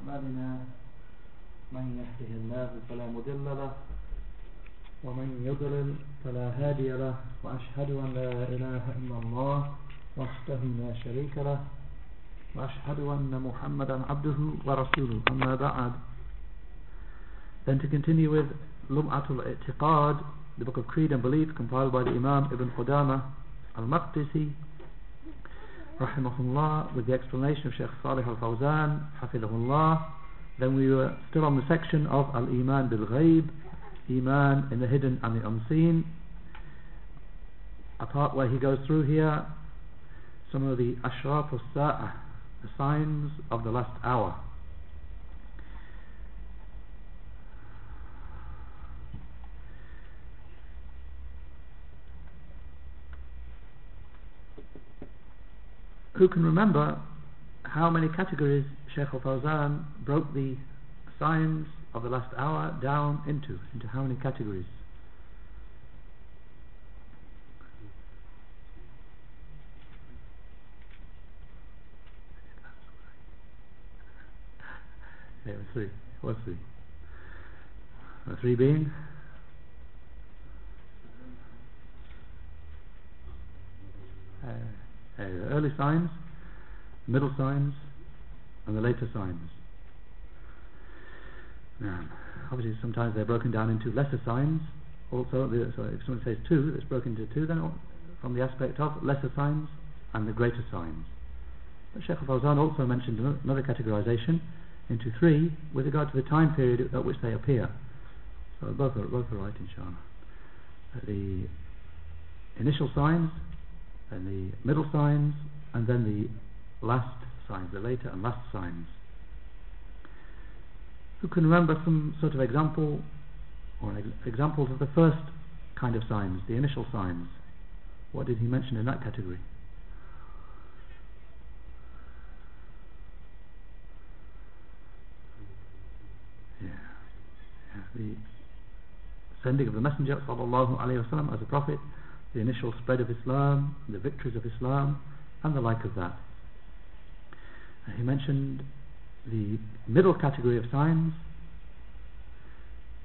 أعمالنا من يهده الله فلا مضل له ومن يضلل فلا هادي له وأشهد أن لا إله إلا الله وحده لا شريك له وأشهد أن محمدا عبده ورسوله. أما بعد Then to continue with Lum'atul I'tiqad, the book of Creed and Belief compiled by the Imam Ibn Qudama Al-Maqdisi rahimahullah with the explanation of Sheikh Salih Al-Fawzan hafidhahullah then we were still on the section of Al-Iman Bil-Ghaib Iman in the hidden and the unseen. A part where he goes through here some of the Ashrat al-Sa'ah the signs of the last hour who can remember how many categories Sheikh Al-Fawzan broke the signs of the last hour down into into how many categories? Yeah, three. What's three. Uh, three being? Uh, uh, early signs, middle signs, and the later signs. Now, obviously, sometimes they're broken down into lesser signs. Also, the, so if someone says two, it's broken into two, then from the aspect of lesser signs and the greater signs. But Sheikh Fawzan also mentioned another categorization into three with regard to the time period at which they appear. So both are, both are right, inshallah. The initial signs then the middle signs, and then the last signs, the later and last signs. Who can remember some sort of example or ex examples of the first kind of signs, the initial signs? What did he mention in that category? Yeah, yeah the sending of the Messenger sallallahu wasallam as a prophet the initial spread of Islam, the victories of Islam, and the like of that. Uh, he mentioned the middle category of signs.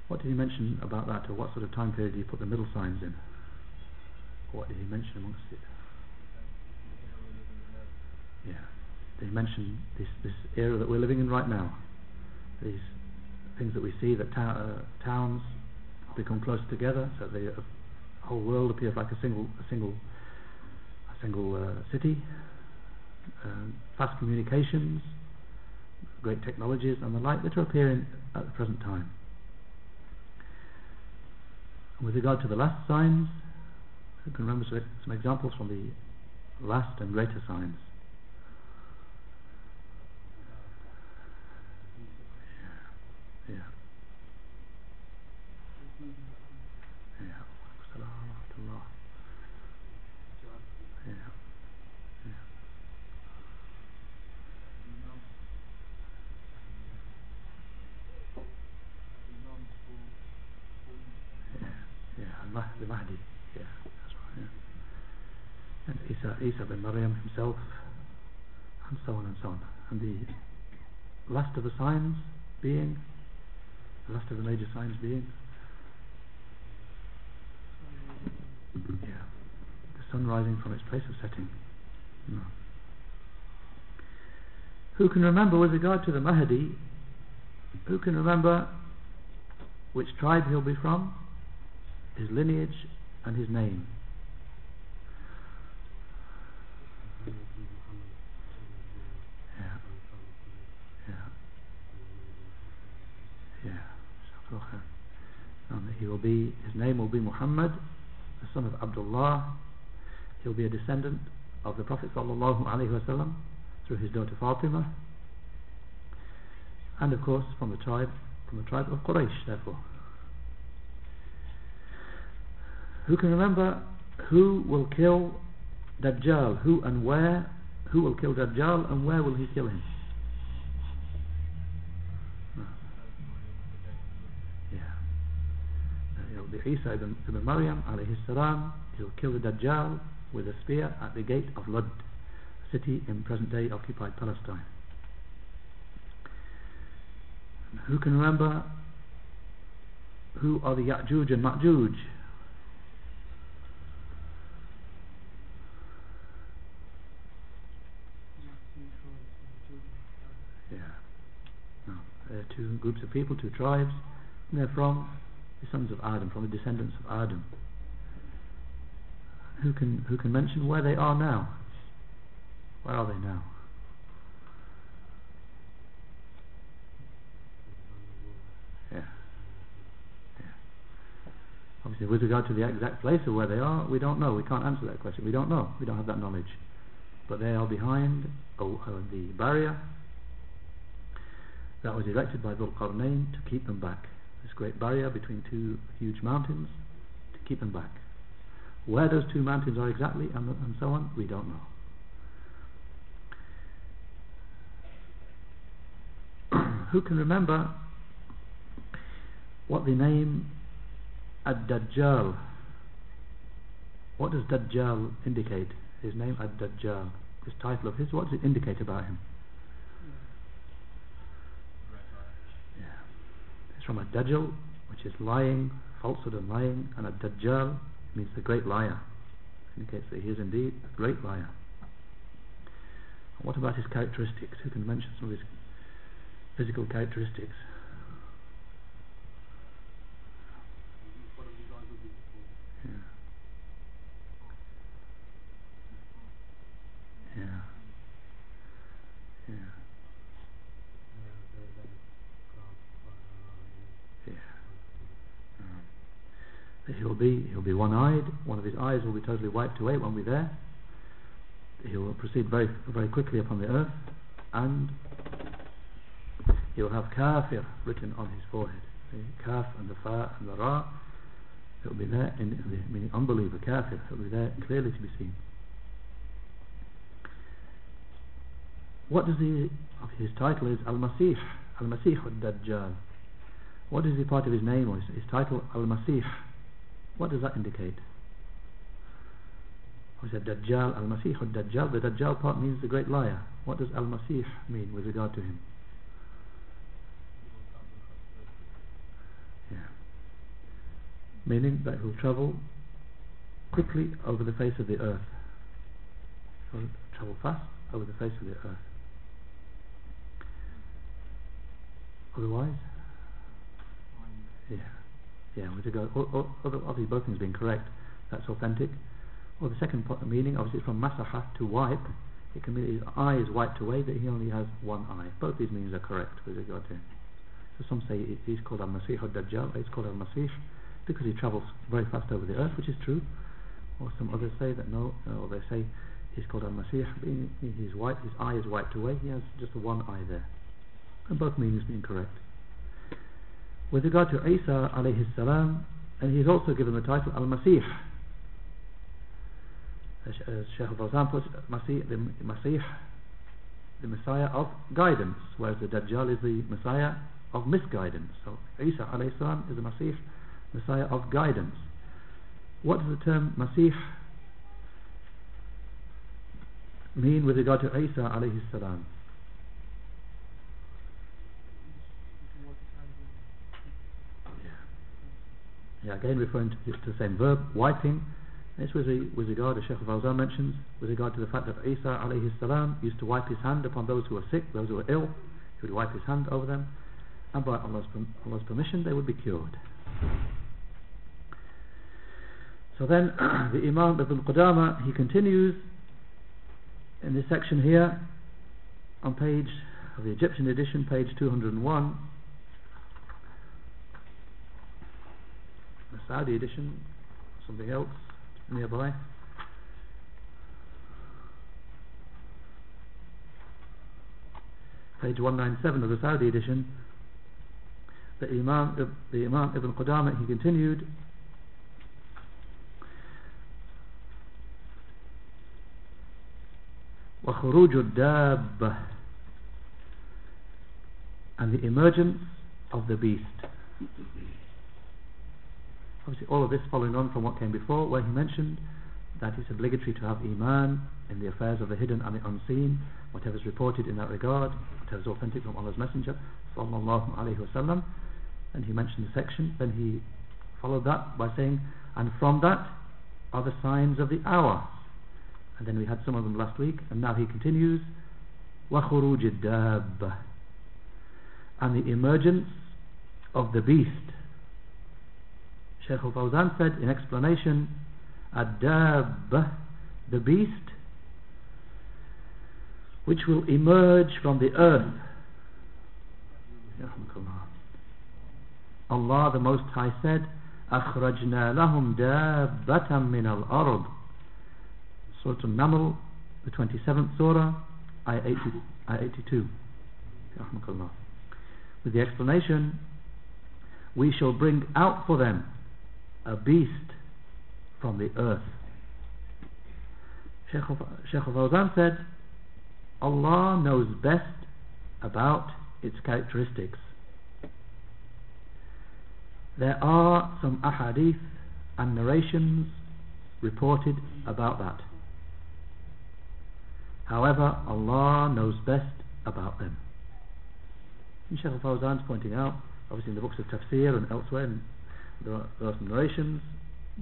What did he mention about that, or what sort of time period did he put the middle signs in? What did he mention amongst it? Yeah, they mentioned this this era that we're living in right now. These things that we see that uh, towns become close together, so they whole world appears like a single a single a single uh, city. Um, fast communications great technologies and the like that are appearing at the present time. With regard to the last signs you can remember some examples from the last and greater signs the Mahdi. Yeah, that's right. Yeah. And Isa, Isa bin Maryam himself, and so on and so on. And the last of the signs being, the last of the major signs being, yeah, the sun rising from its place of setting. No. Who can remember with regard to the Mahdi, who can remember which tribe he'll be from? His lineage and his name. Yeah. Yeah. Yeah. And he will be, his name will be Muhammad, the son of Abdullah. He'll be a descendant of the Prophet sallallahu alaihi wasallam through his daughter Fatima, and of course from the tribe, from the tribe of Quraysh. Therefore. Who can remember who will kill Dajjal? Who and where? Who will kill Dajjal and where will he kill him? Yeah. Uh, it'll be Isa ibn, ibn Maryam alayhi. He'll kill the Dajjal with a spear at the gate of Lud, a city in present day occupied Palestine. Who can remember who are the Ya'juj and Ma'juj? Yeah. No. There are two groups of people, two tribes. And they're from the sons of Adam, from the descendants of Adam. Who can who can mention where they are now? Where are they now? Yeah. Yeah. Obviously, with regard to the exact place of where they are, we don't know. We can't answer that question. We don't know. We don't have that knowledge. But they are behind oh, uh, the barrier that was erected by Dhul Qarnayn to keep them back. This great barrier between two huge mountains to keep them back. Where those two mountains are exactly and, and so on, we don't know. Who can remember what the name Ad-Dajjal what does Dajjal indicate? His name Ad-Dajjal this title of his, what does it indicate about him? Yeah. From a dajjal, which is lying, falsehood and lying and a dajjal means the great liar indicates that he is indeed a great liar and what about his characteristics? Who can mention some of his physical characteristics? Yeah. Yeah. Yeah. Yeah. Um, he'll be he'll be one-eyed. One of his eyes will be totally wiped away. Won't be there. He will proceed very very quickly upon the earth, and he will have kafir written on his forehead. The kaf and the fa and the ra. It will be there, in, the meaning unbeliever, kafir. It will be there clearly to be seen. What does he? His title is Al Masih, Al Masih al Dajjal. What is the part of his name or his, his title Al Masih? What does that indicate? He said Dajjal, Al Masih al Dajjal. The Dajjal part means the great liar. What does Al Masih mean with regard to him? Yeah. Meaning that he'll travel quickly over the face of the earth. He'll travel fast over the face of the earth. Otherwise? Yeah. Yeah, or, or, obviously both things being correct, that's authentic. Or the second meaning, obviously from masaha to wipe, it can mean his eye is wiped away, that he only has one eye. Both these meanings are correct with regard to him. So some say he's called Al-Masih al-Dajjal, it's called Al-Masih because he travels very fast over the earth, which is true. Or some others say that no, uh, or they say he's called Al-Masih, white, his eye is wiped away, he has just one eye there. And both meanings being correct. With regard to Isa alayhi salam, and he's also given the title Al-Masih. As Shaykh al-Fawzan Masih, the Masih, the Messiah of guidance, whereas the Dajjal is the Messiah of misguidance. So Isa alayhi salam is the Masih, Messiah of guidance. What does the term Masih mean with regard to Isa alayhi salam? Yeah, again referring to, to the same verb, wiping. This was with regard, as Sheikh Fawzan mentions, with regard to the fact that Isa alayhi salam used to wipe his hand upon those who were sick, those who were ill. He would wipe his hand over them, and by Allah's, Allah's permission they would be cured. So then the Imam Ibn Qudama, he continues in this section here on page of the Egyptian edition, page 201. The Saudi edition, something else nearby. Page 197 of the Saudi edition, the Imam, the Imam Ibn Qudama, he continued وخروج الدابة and the emergence of the beast obviously all of this following on from what came before where he mentioned that it's obligatory to have iman in the affairs of the hidden and the unseen, whatever is reported in that regard, whatever is authentic from Allah's Messenger, sallallahu alaihi wasallam. And he mentioned the section, then he followed that by saying, and from that are the signs of the hour. And then we had some of them last week, and now he continues, وَخُرُوجِ الدَّابَّةِ And the emergence of the beast. Shaykh al-Fawzan said in explanation, Ad-Dabba, the beast, which will emerge from the earth. Allah the Most High said, أخرجنا لهم دابة من الأرض Surah An-Naml, the 27th Surah, Ayah 80, 82. With the explanation, we shall bring out for them a beast from the earth. Sheikh al-Fawzan said, Allah knows best about its characteristics. There are some ahadith and narrations reported about that. However, Allah knows best about them. And Shaykh al-Fawzan is pointing out, obviously in the books of Tafsir and elsewhere, there are, some narrations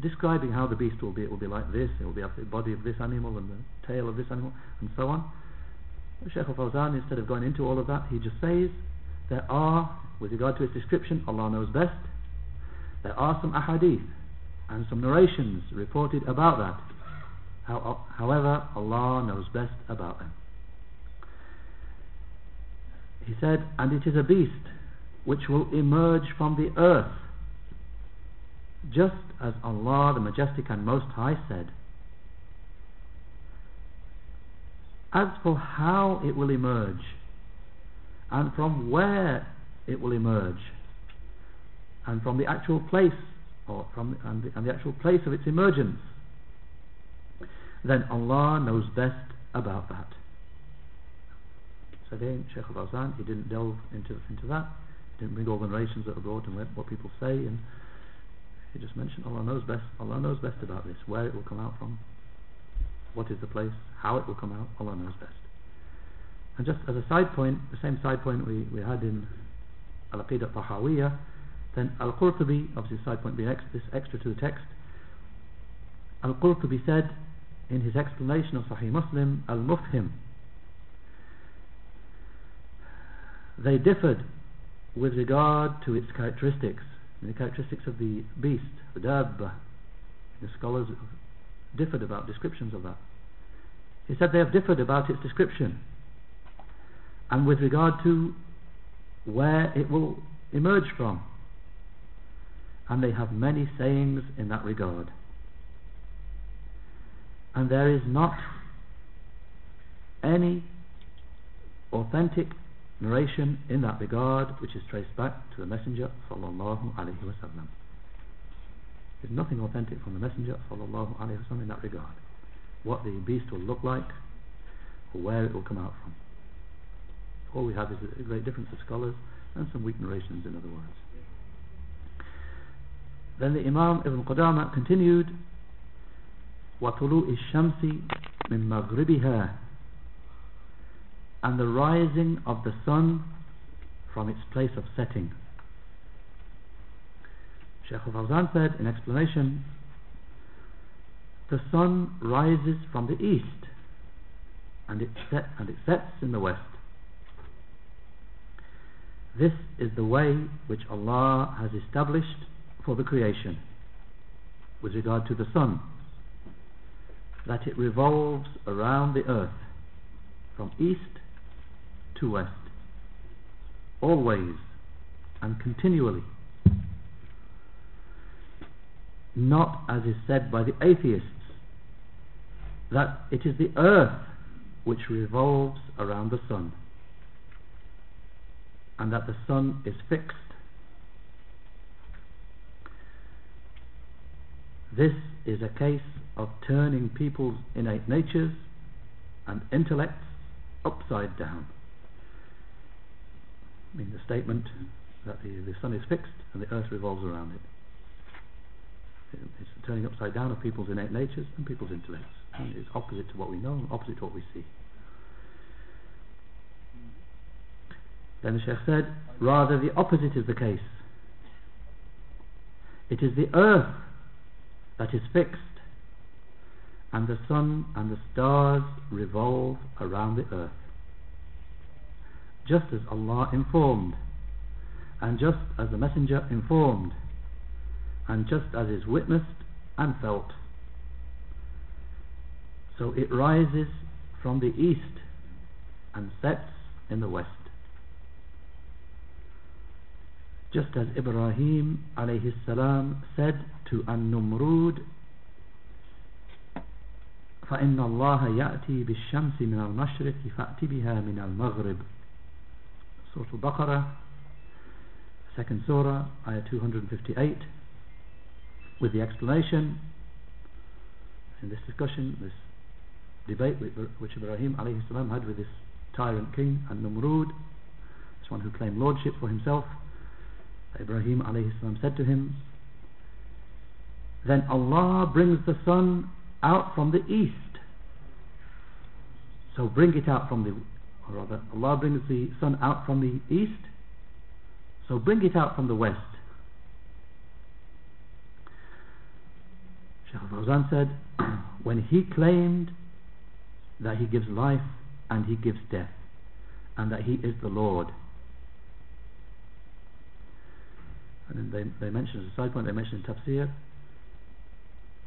describing how the beast will be. It will be like this, it will be the body of this animal and the tail of this animal, and so on. Shaykh al-Fawzan, instead of going into all of that, he just says, there are, with regard to its description, Allah knows best, there are some ahadith and some narrations reported about that. How, however, Allah knows best about them. He said, and it is a beast which will emerge from the earth, just as Allah the Majestic and Most High said. As for how it will emerge, and from where it will emerge, and from the actual place, or from and the, and the actual place of its emergence, then Allah knows best about that. So again, Sheikh al-Fawzan, he didn't delve into into that. He didn't bring all the narrations that are brought and what people say, and he just mentioned Allah knows best. Allah knows best about this, where it will come out from, what is the place, how it will come out. Allah knows best. And just as a side point, the same side point we, we had in Al-Aqidah Tahawiyah, then Al-Qurtubi, obviously side point being ex this extra to the text, Al-Qurtubi said in his explanation of Sahih Muslim, Al-Mufhim, they differed with regard to its characteristics, the characteristics of the beast, the dabba. The scholars differed about descriptions of that. He said they have differed about its description and with regard to where it will emerge from. And they have many sayings in that regard. And there is not any authentic narration in that regard which is traced back to the Messenger sallallahu alaihi wasallam. There's nothing authentic from the Messenger sallallahu alaihi wasallam in that regard. What the beast will look like, or where it will come out from. All we have is a great difference of scholars and some weak narrations in other words. Then the Imam Ibn Qudama continued وطلوع الشمس من مغربها and the rising of the sun from its place of setting. Shaykh al-Fawzan said in explanation, the sun rises from the east and it, set, and it sets in the west. This is the way which Allah has established for the creation with regard to the sun that it revolves around the earth from east to west always and continually. Not as is said by the atheists that it is the earth which revolves around the sun and that the sun is fixed. This is a case of turning people's innate natures and intellects upside down I mean the statement that the, the sun is fixed and the earth revolves around it. it's the turning upside down of people's innate natures and people's intellects. And it's opposite to what we know and opposite to what we see. Then the Sheikh said, rather the opposite is the case. It is the earth that is fixed, and the sun and the stars revolve around the earth Just as Allah informed, and just as the Messenger informed, and just as is witnessed and felt. So it rises from the east and sets in the west. Just as Ibrahim alayhi salam said to An-Numrud فإن الله يأتي بالشمس من المشرق فأتي بها من المغرب Surah Al-Baqarah second surah ayah 258 with the explanation in this discussion this debate which Ibrahim alayhi salam had with this tyrant king and Numrud this one who claimed lordship for himself Ibrahim alayhi salam said to him then Allah brings the sun out from the east. So bring it out from the or rather Allah brings the sun out from the east. So bring it out from the west. Shaykh Fawzan said when he claimed that he gives life and he gives death and that he is the Lord. And then they, they mentioned as a side point they mentioned tafsir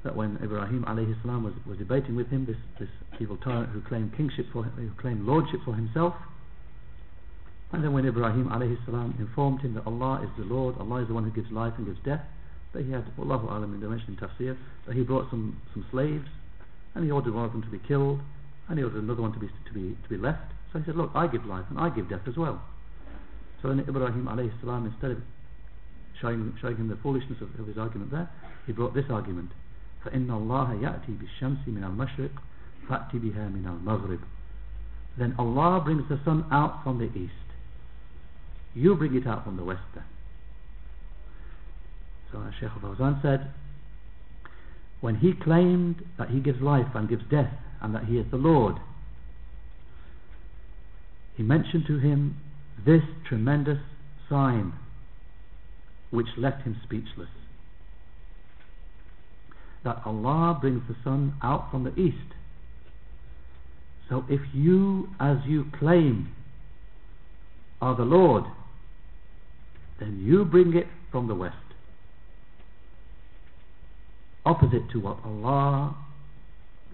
that when Ibrahim alayhi salam was, was debating with him this, this evil tyrant who claimed kingship for who claimed lordship for himself and then when Ibrahim alayhi salam informed him that Allah is the Lord Allah is the one who gives life and gives death that he had Wallahu alam in the mention in tafsir that he brought some, some slaves and he ordered one of them to be killed and he ordered another one to be, to be, to be left. So he said look I give life and I give death as well. So then Ibrahim alayhi salam instead of showing, showing him the foolishness of, of his argument there he brought this argument فإن الله يأتي بالشمس من المشرق فأتي بها من المغرب then Allah brings the sun out from the east you bring it out from the west then so as Shaykh Fawzan said when he claimed that he gives life and gives death and that he is the Lord he mentioned to him this tremendous sign which left him speechless. That Allah brings the sun out from the east. So if you, as you claim, are the Lord, then you bring it from the west. Opposite to what Allah,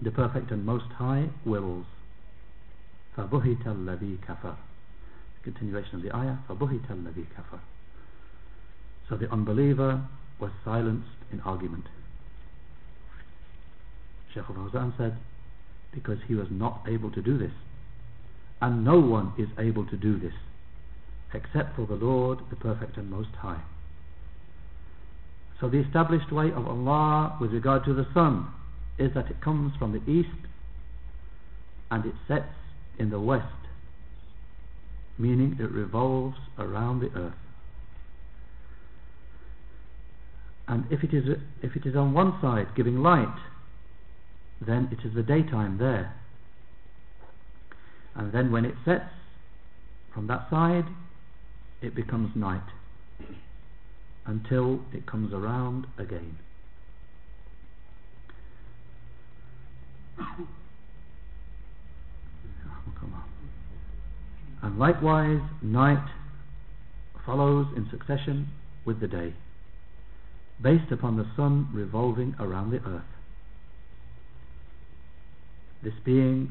the Perfect and Most High, wills. فَبُهِتَ الَّذِي كَفَرَ Continuation of the ayah. فَبُهِتَ الَّذِي كَفَرَ so the unbeliever was silenced in argument. Shaykh al-Fawzan said, because he was not able to do this. And no one is able to do this, except for the Lord, the Perfect and Most High. So the established way of Allah with regard to the sun is that it comes from the east and it sets in the west, meaning it revolves around the earth. and if it is if it is on one side giving light then it is the daytime there and then when it sets from that side it becomes night until it comes around again and likewise night follows in succession with the day based upon the sun revolving around the earth. This being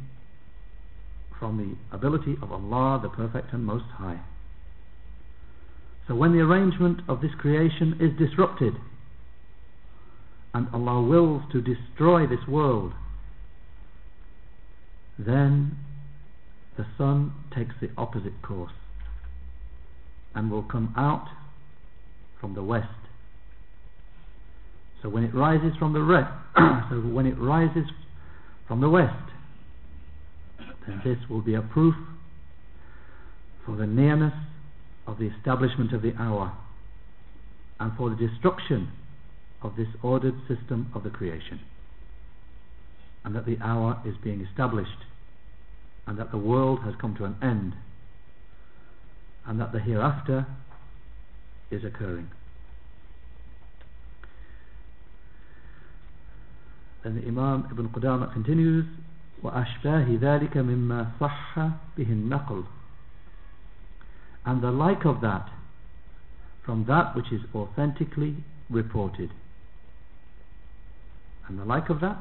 from the ability of Allah the Perfect and Most High. So when the arrangement of this creation is disrupted and Allah wills to destroy this world then the sun takes the opposite course and will come out from the west so when it rises from the re- so when it rises from the west, then this will be a proof for the nearness of the establishment of the hour and for the destruction of this ordered system of the creation and that the hour is being established and that the world has come to an end and that the hereafter is occurring. Then the Imam Ibn Qudamah continues وأشباه ذلك مما صح به النقل and the like of that from that which is authentically reported and the like of that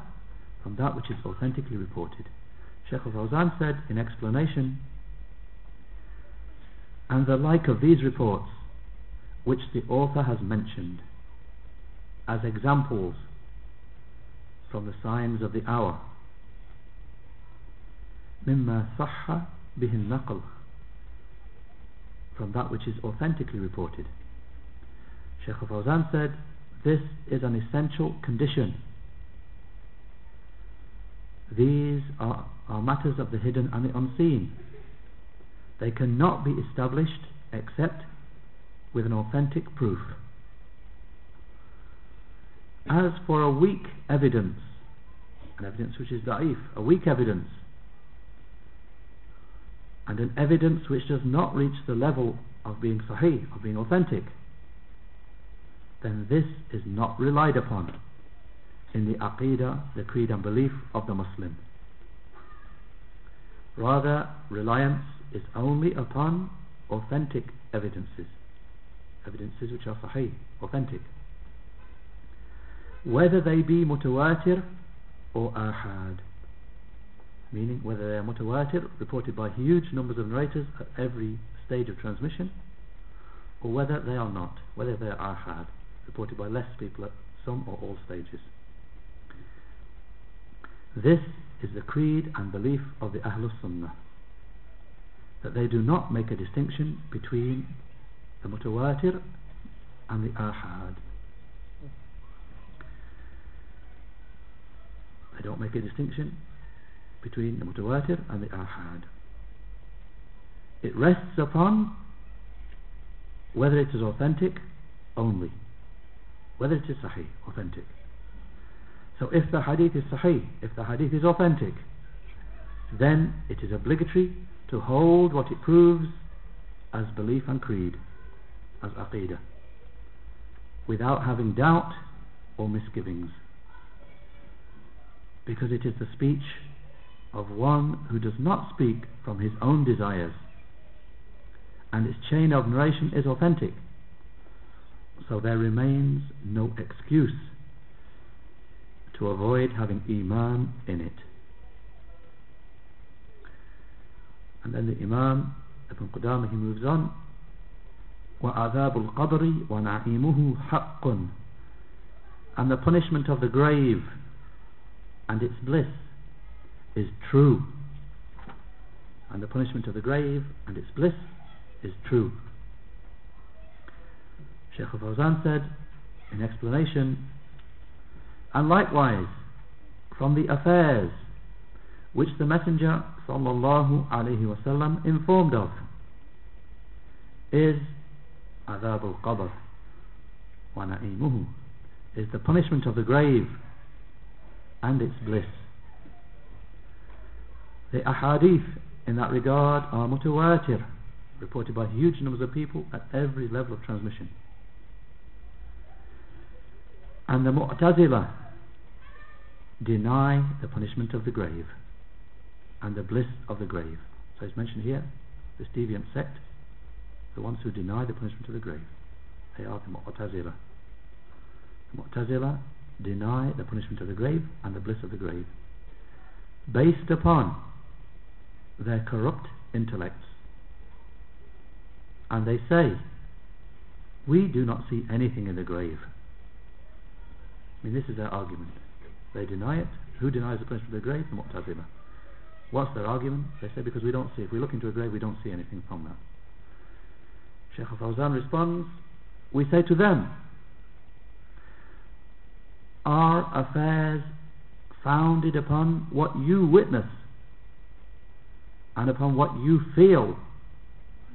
from that which is authentically reported Sheikh al-Fawzan said in explanation and the like of these reports which the author has mentioned as examples from the signs of the hour مما صح به النقل from that which is authentically reported Sheikh Fawzan said this is an essential condition these are, are matters of the hidden and the unseen they cannot be established except with an authentic proof as for a weak evidence an evidence which is da'if a weak evidence and an evidence which does not reach the level of being sahih, of being authentic, then this is not relied upon in the aqidah, the creed and belief of the Muslim. Rather, reliance is only upon authentic evidences, evidences which are sahih, authentic. Whether they be mutawatir or ahad meaning whether they are mutawatir, reported by huge numbers of narrators at every stage of transmission, or whether they are not, whether they are ahad, reported by less people at some or all stages. This is the creed and belief of the Ahlus Sunnah, that they do not make a distinction between the mutawatir and the ahad. They don't make a distinction between the mutawatir and the ahad. It rests upon whether it is authentic only, whether it is sahih, authentic. So if the hadith is sahih, if the hadith is authentic, then it is obligatory to hold what it proves as belief and creed, as aqidah, without having doubt or misgivings because it is the speech of one who does not speak from his own desires. And its chain of narration is authentic. So there remains no excuse to avoid having iman in it. And then the Imam Ibn Qudamah he moves on. وَعَذَابُ الْقَبْرِ وَنَعِيمُهُ حَقٌّ and the punishment of the grave and its bliss is true. And the punishment of the grave and its bliss is true. Shaykh Fawzan said in explanation and likewise from the affairs which the messenger sallallahu alaihi wasallam informed of is adab al-qabr wa na'imuhu is the punishment of the grave and its bliss the ahadith in that regard are mutawatir, reported by huge numbers of people at every level of transmission. And the Mu'tazila deny the punishment of the grave and the bliss of the grave. So it's mentioned here, this deviant sect, the ones who deny the punishment of the grave. They are the Mu'tazila. The Mu'tazila deny the punishment of the grave and the bliss of the grave based upon their corrupt intellects. And they say, we do not see anything in the grave. I mean, this is their argument. They deny it. Who denies the punishment of the grave? Mu'tazila. What's their argument? They say because we don't see. If we look into a grave, we don't see anything from that. Sheikh Fawzan responds, we say to them, are affairs founded upon what you witness and upon what you feel,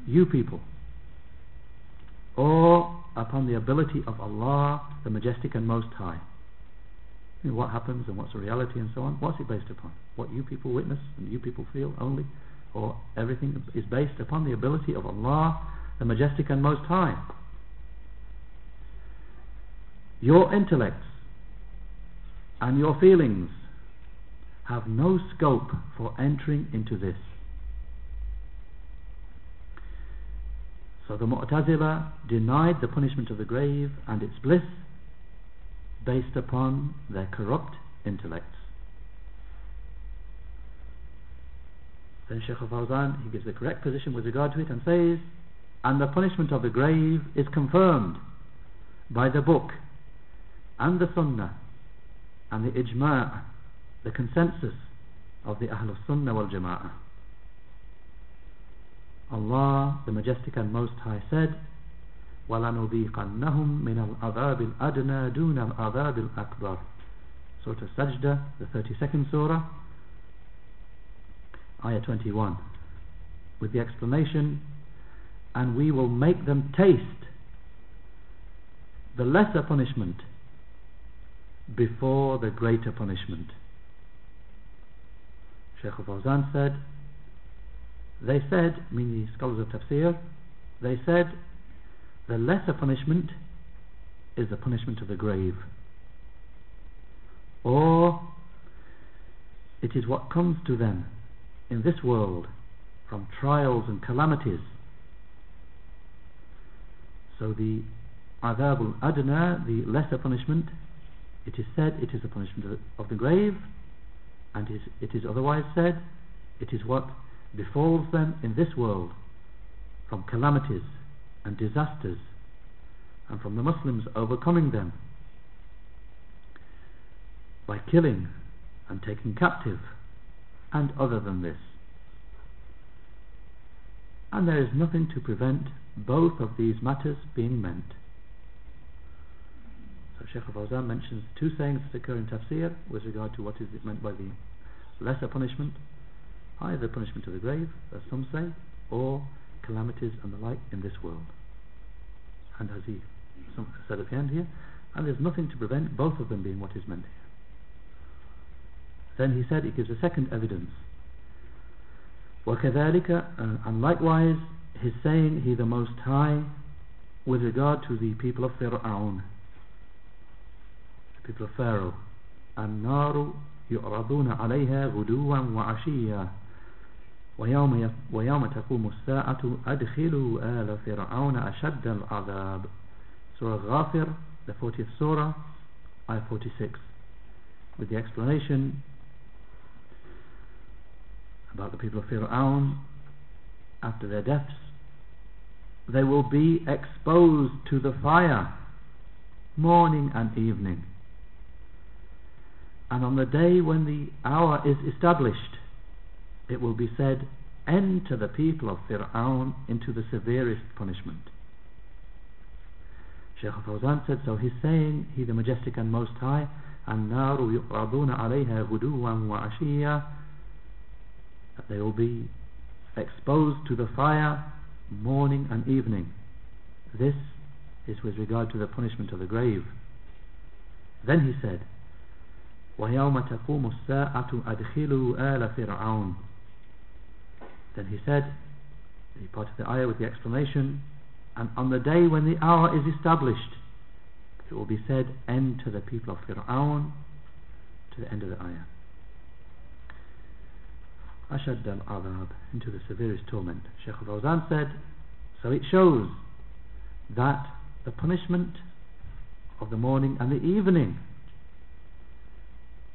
you people, or upon the ability of Allah, the Majestic and Most High. What happens and what's the reality and so on. What's it based upon? What you people witness and you people feel only? Or everything is based upon the ability of Allah, the Majestic and Most High. Your intellects and your feelings have no scope for entering into this. So the Mu'tazila denied the punishment of the grave and its bliss based upon their corrupt intellects. Then Shaykh al-Fawzan, he gives the correct position with regard to it and says, and the punishment of the grave is confirmed by the book and the sunnah and the ijma' the consensus of the Ahlul Sunnah wal Jama'ah. Allah, the Majestic and Most High said, وَلَنُذِيقَنَّهُمْ مِنَ الْعَذَابِ الْأَدْنَى دُونَ الْعَذَابِ الْأَكْبَرِ Surah Sajda, the 32nd Surah, Ayah 21, with the explanation, and we will make them taste the lesser punishment before the greater punishment. Shaykh al-Fawzan said, they said, meaning the scholars of tafsir, they said, the lesser punishment is the punishment of the grave. Or it is what comes to them in this world from trials and calamities. So the adab al-adna, the lesser punishment, it is said it is the punishment of the grave and it is otherwise said it is what befalls them in this world from calamities and disasters and from the Muslims overcoming them by killing and taking captive and other than this. And there is nothing to prevent both of these matters being meant Sheikh al-Fawzan mentions two sayings that occur in tafsir with regard to what is meant by the lesser punishment, either punishment of the grave, as some say, or calamities and the like in this world. And as he said at the end here, and there's nothing to prevent both of them being what is meant here. Then he said, he gives a second evidence. وَكَذَلِكَ uh, And likewise, his saying, He the Most High, with regard to the people of Fir'aun, the people of Pharaoh, النار يعرضون عليها غدوا وعشيا ويوم, ويوم تقوم الساعة أدخلوا آل فرعون أشد العذاب Surah Ghafir, the 40th Surah, Ayah 46 with the explanation about the people of Fir'aun after their deaths they will be exposed to the fire morning and evening and on the day when the hour is established it will be said enter the people of Fir'aun into the severest punishment Shaykh Fawzan said so he's saying he the majestic and most high النار يعرضون عليها غدوا وعشيا that they will be exposed to the fire morning and evening this is with regard to the punishment of the grave then he said ويوم تقوم الساعة أدخلوا آل فرعون. Then he said he parted the ayah with the explanation and on the day when the hour is established it will be said enter the people of Fir'aun to the end of the ayah. Ashad al-Adab into the severest torment. Sheikh Fawzan said so it shows that the punishment of the morning and the evening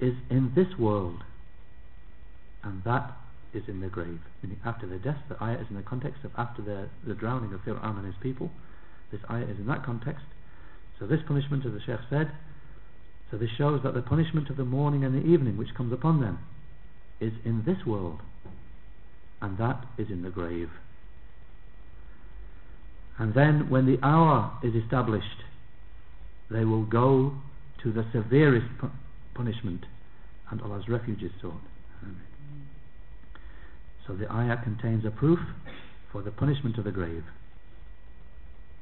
is in this world. And that is in the grave. Meaning after their death the ayah is in the context of after the, the drowning of Fir'aun and his people. This ayah is in that context. So this punishment as the Sheikh said so this shows that the punishment of the morning and the evening which comes upon them is in this world. And that is in the grave. And then when the hour is established they will go to the severest pu punishment and Allah's refuge is sought. So the ayah contains a proof for the punishment of the grave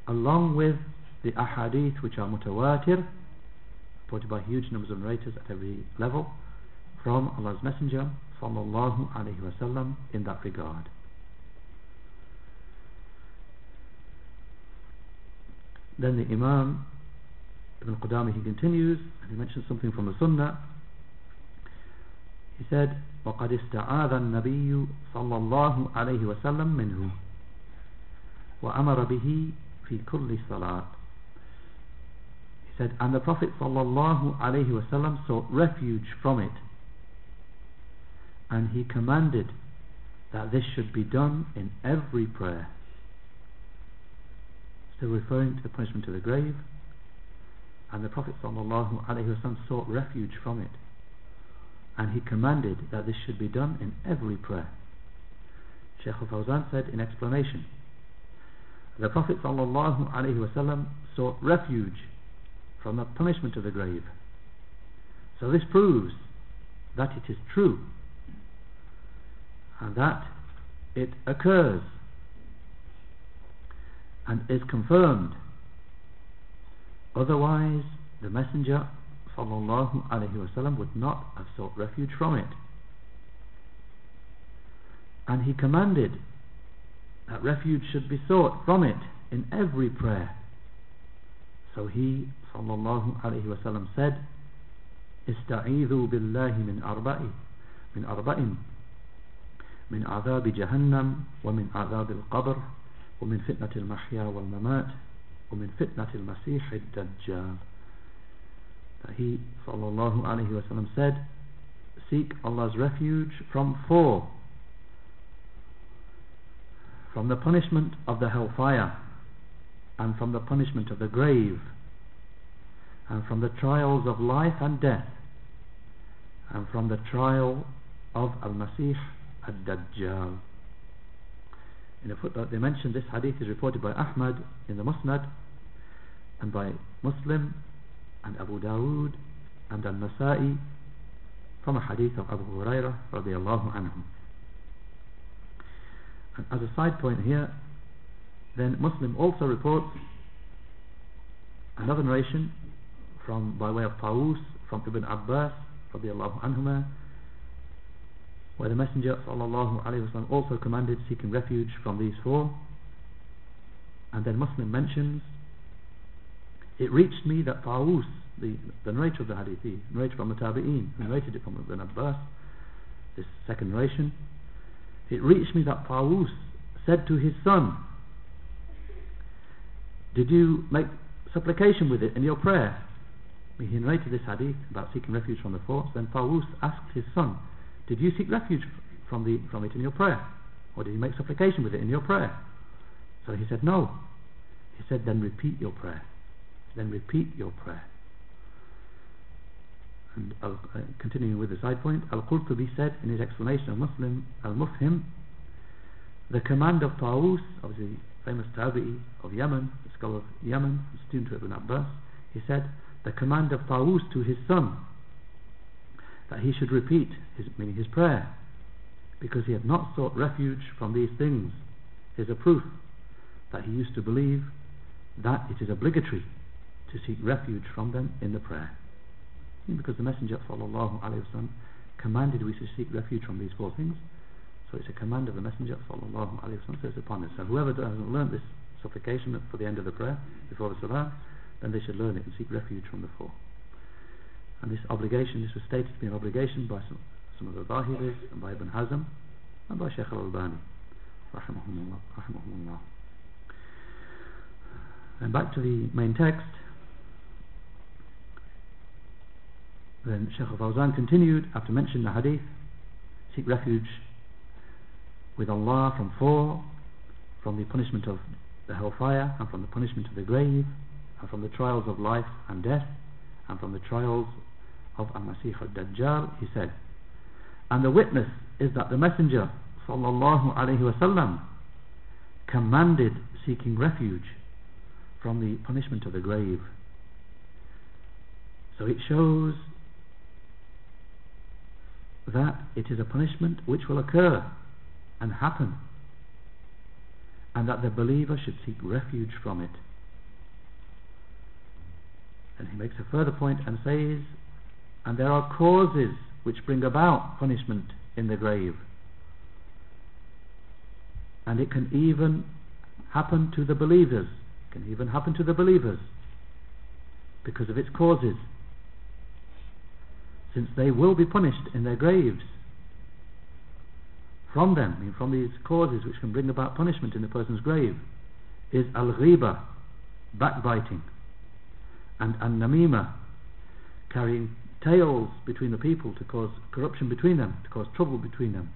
along with the ahadith which are mutawatir reported by huge numbers of narrators at every level from Allah's Messenger sallallahu alayhi wasallam in that regard. Then the Imam Ibn Qudamah he continues and he mentions something from the Sunnah. He said, وقد استعاذ النبي صلى الله عليه وسلم منه وأمر به في كل صلاة He said, and the Prophet sallallahu alaihi wasallam sought refuge from it and he commanded that this should be done in every prayer. Still referring to the punishment of the grave, and the Prophet ﷺ sought refuge from it, and he commanded that this should be done in every prayer. Shaykh al-Fawzan said in explanation, the Prophet ﷺ sought refuge from the punishment of the grave. So this proves that it is true and that it occurs and is confirmed otherwise the messenger sallallahu alaihi wasallam would not have sought refuge from it and he commanded that refuge should be sought from it in every prayer so he sallallahu alaihi wasallam said استعيذوا بالله من أربع من أربع من عذاب جهنم ومن عذاب القبر ومن فتنة المحيا والممات ومن فتنة المسيح الدجال that he sallallahu alayhi wasallam said seek Allah's refuge from four from the punishment of the hellfire and from the punishment of the grave and from the trials of life and death and from the trial of Al-Masih Ad-Dajjal. In a footnote they mentioned this hadith is reported by Ahmad in the Musnad and by Muslim and Abu Dawood and Al-Nasai from a hadith of Abu Hurairah radiallahu anhu. And as a side point here then Muslim also reports another narration from by way of Tawus from Ibn Abbas radiallahu anhuma where the Messenger sallallahu alayhi wasallam also commanded seeking refuge from these four. And then Muslim mentions it reached me that Tawus the, the narrator of the hadith the narrator from the Tabi'een narrated it from Ibn Abbas this second narration it reached me that Tawus said to his son did you make supplication with it in your prayer he narrated this hadith about seeking refuge from the force then Tawus asked his son did you seek refuge from, the, from it in your prayer? Or did you make supplication with it in your prayer? So he said, no. He said, then repeat your prayer. Then repeat your prayer. And uh, continuing with the side point, Al-Qurtubi said in his explanation of Muslim Al-Mufhim, the command of Tawus, the famous Tabi'i of Yemen, the scholar of Yemen, student of Ibn Abbas, he said, the command of Tawus to his son that he should repeat his meaning his prayer because he had not sought refuge from these things is a proof that he used to believe that it is obligatory to seek refuge from them in the prayer. Because the messenger wasallam commanded we to seek refuge from these four things. So it's a command of the messenger wasallam so it's upon us so whoever hasn't learned this supplication for the end of the prayer before the salah then they should learn it and seek refuge from the four. And this obligation, this was stated to be an obligation by some, some of the Zahiris and by Ibn Hazm and by Sheikh al-Albani rahimahumullah, rahimahumullah. And back to the main text then Sheikh al-Fawzan continued after mentioning the hadith seek refuge with Allah from four from the punishment of the hellfire and from the punishment of the grave and from the trials of life and death and from the trials of Al-Masih al-Dajjal. He said and the witness is that the messenger sallallahu alaihi wasallam commanded seeking refuge from the punishment of the grave. So it shows that it is a punishment which will occur and happen and that the believer should seek refuge from it And he makes a further point and says, and there are causes which bring about punishment in the grave. And it can even happen to the believers. It can even happen to the believers because of its causes. Since they will be punished in their graves from them, I mean from these causes which can bring about punishment in the person's grave, is al-ghiba, backbiting, and an-namima, carrying tales between the people to cause corruption between them, to cause trouble between them.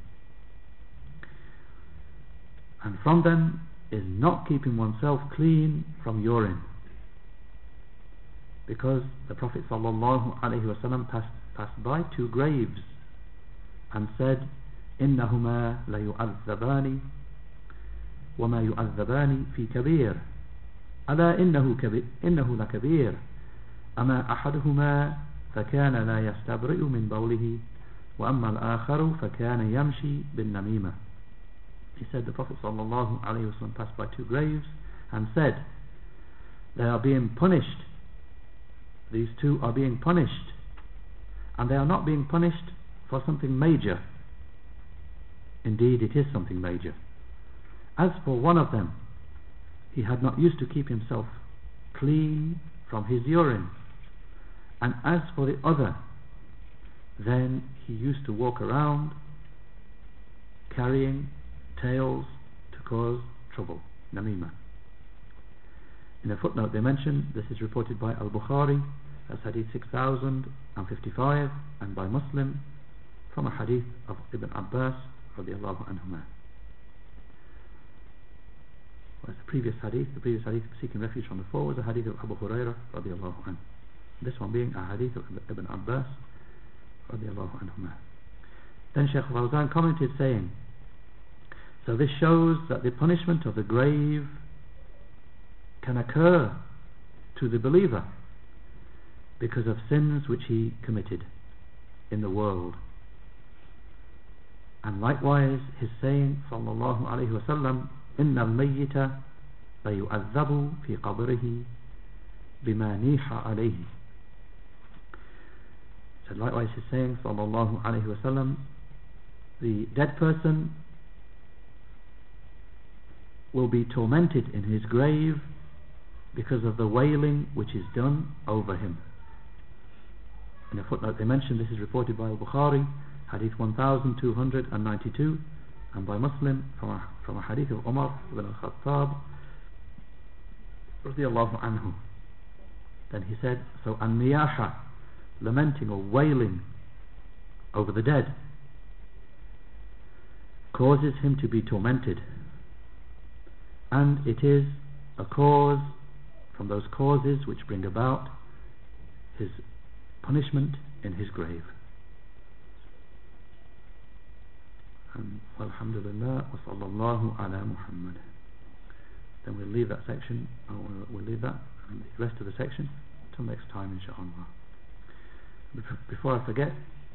And from them is not keeping oneself clean from urine. Because the Prophet ﷺ passed, passed by two graves and said, إنهما ليعذبان وما يعذبان في كبير ألا إنه, كبير إنه لكبير أما أحدهما فكان لا يستبرئ من بوله وأما الآخر فكان يمشي بالنميمة He said the Prophet sallallahu alaihi wasallam passed by two graves and said they are being punished these two are being punished and they are not being punished for something major. Indeed it is something major. As for one of them he had not used to keep himself clean from his urine. And as for the other then he used to walk around carrying tales to cause trouble. Namima. In a footnote they mention this is reported by al-Bukhari as hadith 6055 and by Muslim from a hadith of Ibn Abbas radiallahu anhumah. Was the previous hadith. The previous hadith seeking refuge from the four was a hadith of Abu Hurairah radiallahu anhu. This one being a hadith of Ibn Abbas radiallahu anhumah. Then Shaykh Fawzan commented saying so this shows that the punishment of the grave can occur to the believer because of sins which he committed in the world and likewise his saying sallallahu alayhi wasallam إن الميت ليعذب في قبره بما نيح عليه so likewise his saying sallallahu alayhi wasallam the dead person will be tormented in his grave because of the wailing which is done over him in a footnote they mention this is reported by al-Bukhari hadith 1292 and by Muslim from a, from a hadith of Umar ibn al-Khattab radiallahu anhu. Then he said so an-niyaha lamenting or wailing over the dead causes him to be tormented. And it is a cause from those causes which bring about his punishment in his grave. Um, and alhamdulillah wa sallallahu ala muhammad. Then we'll leave that section. We'll leave that and the rest of the section till next time inshallah. Before I forget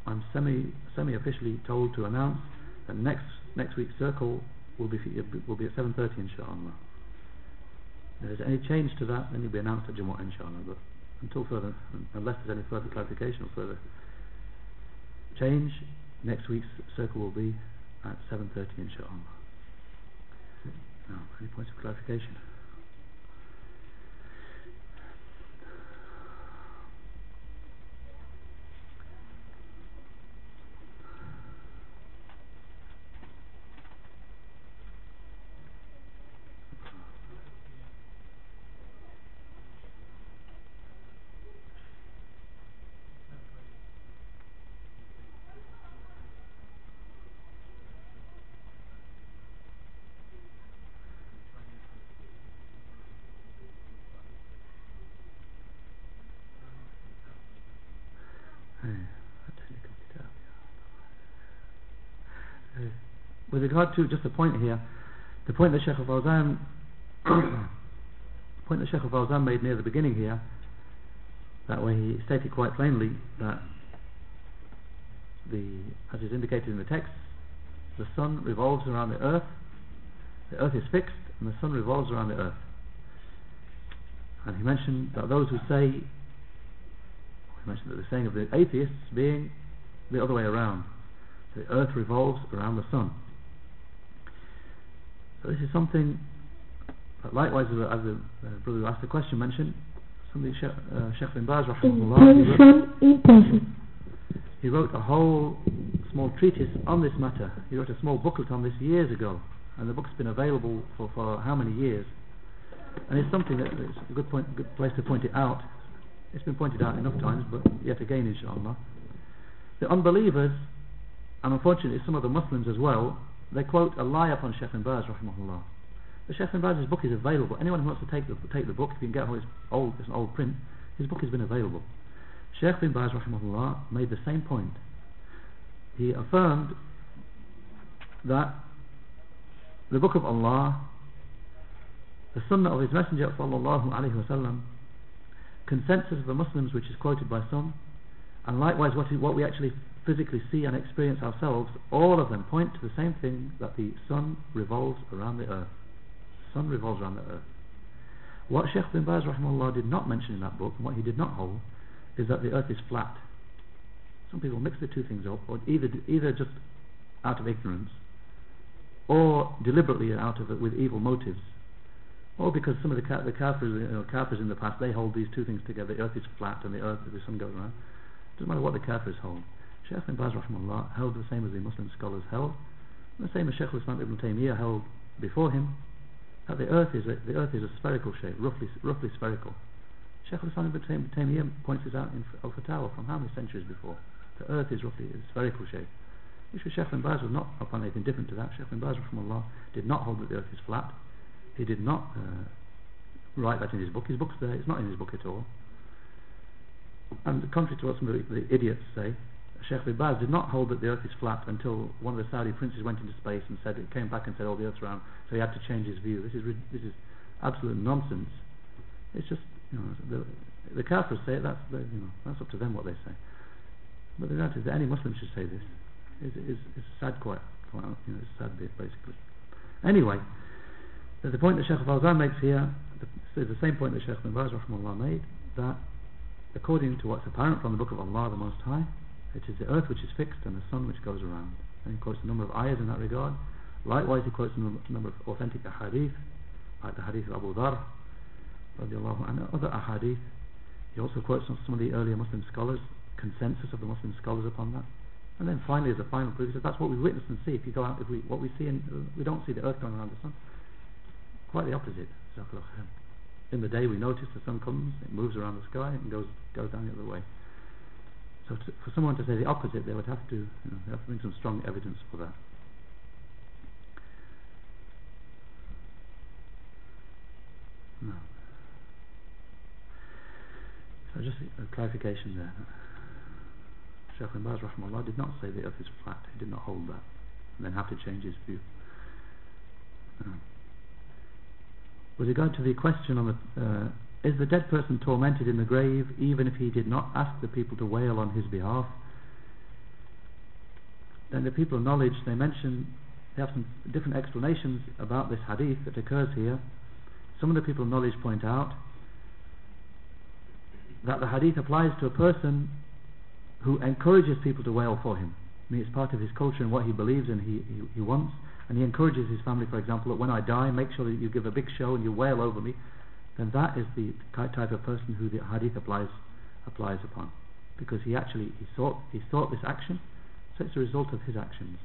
I'm semi semi officially told to announce that next next week's circle will be will be at 7.30 inshallah. If there's any change to that then it will be announced at Jumu'ah inshallah but until further unless there's any further clarification or further change next week's circle will be at 7.30 inshallah now any points of clarification with regard to just a point here the point that Sheikh Al-Fawzan point that Sheikh Al-Fawzan made near the beginning here that way he stated quite plainly that the as is indicated in the text the sun revolves around the earth the earth is fixed and the sun revolves around the earth and he mentioned that those who say he mentioned that the saying of the atheists being the other way around. The earth revolves around the sun. So this is something that likewise, as, as the uh, brother who asked the question mentioned, something Sheikh, uh, Sheikh bin Baz, Intention, intention. he wrote a whole small treatise on this matter. He wrote a small booklet on this years ago, and the book's been available for, for how many years? And it's something that it's a good point, good place to point it out. It's been pointed out enough times, but yet again, inshallah, the unbelievers, and unfortunately some of the Muslims as well, they quote a lie upon Sheikh bin Baz, rahimahullah. The Sheikh bin Baz's book is available. Anyone who wants to take the take the book, if you can get hold his old, it's an old print. His book has been available. Sheikh bin Baz, rahimahullah, made the same point. He affirmed that the book of Allah, the Sunnah of His Messenger, sallallahu alaihi wasallam, consensus of the Muslims, which is quoted by some, and likewise what, what we actually physically see and experience ourselves, all of them point to the same thing that the sun revolves around the earth. The sun revolves around the earth. What Sheikh bin Baz rahimahullah did not mention in that book, and what he did not hold, is that the earth is flat. Some people mix the two things up, or either either just out of ignorance, or deliberately out of it with evil motives, or because some of the the kafirs, you know, kafirs in the past they hold these two things together. The earth is flat, and the earth, the sun goes around. Doesn't matter what the kafirs hold. Sheikh bin Baz rahimahullah held the same as the Muslim scholars held, the same as Sheikh al-Islam ibn Taymiyyah held before him, that the earth is a, the earth is a spherical shape, roughly roughly spherical. Sheikh al-Islam ibn Taymiyyah points this out in Al-Fatawa from how many centuries before? The earth is roughly a spherical shape. Which was Sheikh bin Baz was not upon anything different to that. Sheikh bin Baz rahimahullah did not hold that the earth is flat. He did not uh, write that in his book. His book's there. It's not in his book at all. And contrary to what some of the, the idiots say, Sheikh bin Baz did not hold that the earth is flat until one of the Saudi princes went into space and said it came back and said oh the earth's round. So he had to change his view. This is this is absolute nonsense. It's just you know the, the Kafirs say it that's the, you know that's up to them what they say. But the reality is that any Muslim should say this. Is is is sad quite, quite you know it's sad bit basically. Anyway the, the point that Sheikh Fawzan makes here is the same point that Sheikh bin Baz made that according to what's apparent from the book of Allah the Most High it is the earth which is fixed and the sun which goes around. And he quotes a number of ayahs in that regard. Likewise, he quotes a number of authentic ahadith, like the hadith of Abu Dhar, anhu, other ahadith. He also quotes some, some of the earlier Muslim scholars, consensus of the Muslim scholars upon that. And then finally, as a final proof, he says that's what we witness and see. If you go out, if we what we see, in, we don't see the earth going around the sun. Quite the opposite. In the day, we notice the sun comes, it moves around the sky, and goes goes down the other way. So to, for someone to say the opposite, they would have to, you know, they have to bring some strong evidence for that. No. So just a, clarification there. Shaykh bin Baz did not say the earth is flat. He did not hold that, and then have to change his view. No. With regard to the question on the uh, is the dead person tormented in the grave even if he did not ask the people to wail on his behalf? Then the people of knowledge, they mention, they have some different explanations about this hadith that occurs here. Some of the people of knowledge point out that the hadith applies to a person who encourages people to wail for him. I mean, it's part of his culture and what he believes and he, he, he wants. And he encourages his family, for example, that when I die, make sure that you give a big show and you wail over me then that is the type of person who the hadith applies applies upon. Because he actually he sought he sought this action so it's a result of his actions.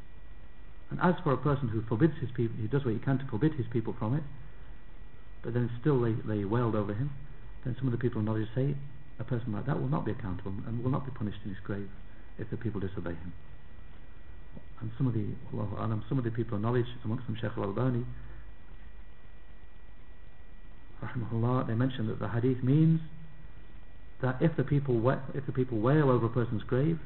And as for a person who forbids his people he does what he can to forbid his people from it but then still they, they wailed over him then some of the people of knowledge say a person like that will not be accountable and will not be punished in his grave if the people disobey him. And some of the some of the people knowledge amongst them Sheikh al-Albani rahimahullah, they mention that the hadith means that if the people if the people wail over a person's grave,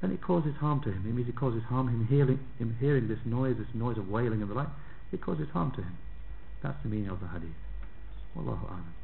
then it causes harm to him. It means it causes harm him hearing him hearing this noise, this noise of wailing and the like. It causes harm to him. That's the meaning of the hadith. Wallahu a'lam.